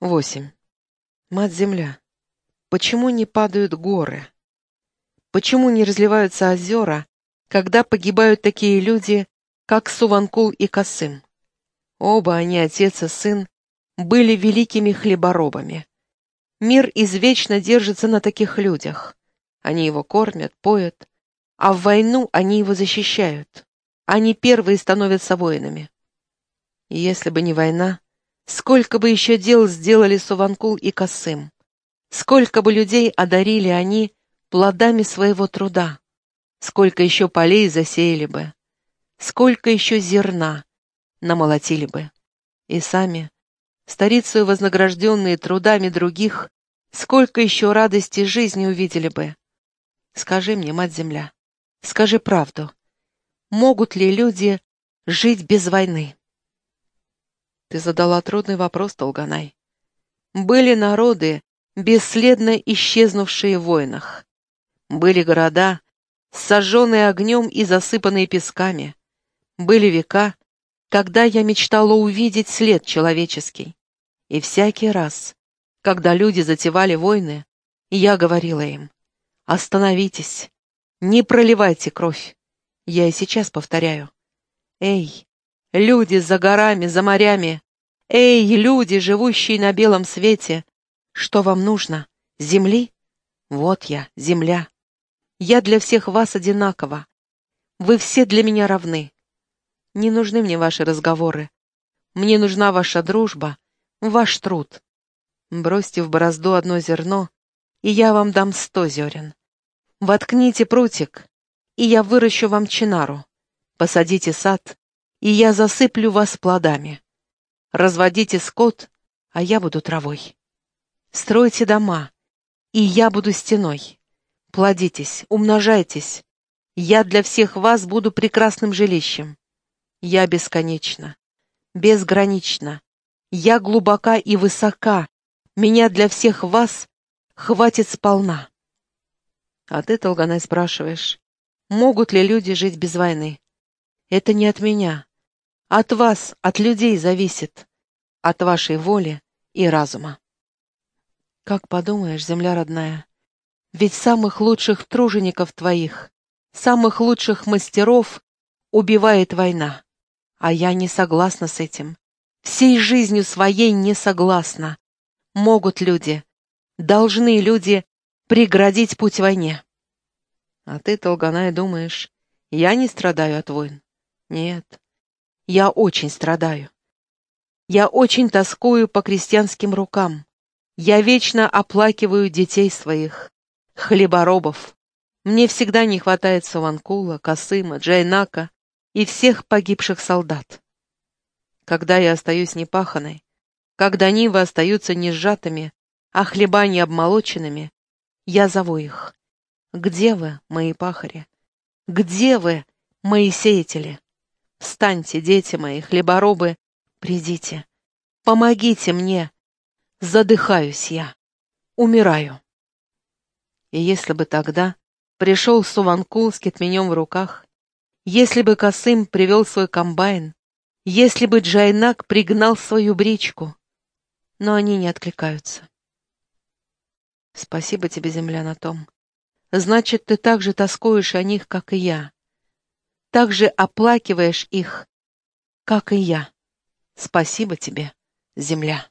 Восемь. Мать-Земля, почему не падают горы? Почему не разливаются озера, когда погибают такие люди, как Суванкул и Касым? Оба они, отец и сын, были великими хлеборобами. Мир извечно держится на таких людях. Они его кормят, поют, а в войну они его защищают. Они первые становятся воинами. И если бы не война, сколько бы еще дел сделали Суванкул и Касым, сколько бы людей одарили они плодами своего труда, сколько еще полей засеяли бы, сколько еще зерна намолотили бы. И сами, старицею вознагражденные трудами других, сколько еще радости жизни увидели бы. Скажи мне, Мать-Земля, скажи правду. Могут ли люди жить без войны? Ты задала трудный вопрос, Толганай. Были народы, бесследно исчезнувшие в войнах. Были города, сожженные огнем и засыпанные песками. Были века, когда я мечтала увидеть след человеческий. И всякий раз, когда люди затевали войны, я говорила им, «Остановитесь, не проливайте кровь». Я и сейчас повторяю. «Эй, люди за горами, за морями! Эй, люди, живущие на белом свете! Что вам нужно? Земли? Вот я, земля. Я для всех вас одинакова. Вы все для меня равны. Не нужны мне ваши разговоры. Мне нужна ваша дружба, ваш труд. Бросьте в борозду одно зерно, и я вам дам сто зерен. Воткните прутик, и я выращу вам чинару. Посадите сад, и я засыплю вас плодами. Разводите скот, а я буду травой. Стройте дома, и я буду стеной. Плодитесь, умножайтесь. Я для всех вас буду прекрасным жилищем. Я бесконечна, безгранична. Я глубока и высока. Меня для всех вас хватит сполна. А ты, Толганай, спрашиваешь, могут ли люди жить без войны? Это не от меня. От вас, от людей зависит. От вашей воли и разума. Как подумаешь, земля родная, ведь самых лучших тружеников твоих, самых лучших мастеров убивает война. А я не согласна с этим. Всей жизнью своей не согласна. Могут люди, должны люди преградить путь войне. А ты, Толганай, думаешь, я не страдаю от войн? Нет, я очень страдаю. Я очень тоскую по крестьянским рукам. Я вечно оплакиваю детей своих, хлеборобов. Мне всегда не хватает Саванкула, Касыма, Джайнака, и всех погибших солдат. Когда я остаюсь непаханой, когда нивы остаются не сжатыми, а хлеба не обмолоченными, я зову их. Где вы, мои пахари? Где вы, мои сеятели? Встаньте, дети мои, хлеборобы, придите. Помогите мне. Задыхаюсь я. Умираю. И если бы тогда пришел Суванкул с кетменем в руках, если бы Касым привел свой комбайн, если бы Джайнак пригнал свою бричку, но они не откликаются. Спасибо тебе, земля, на том. Значит, ты так же тоскуешь о них, как и я. Так же оплакиваешь их, как и я. Спасибо тебе, земля.